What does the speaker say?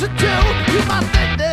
to do. You might think that.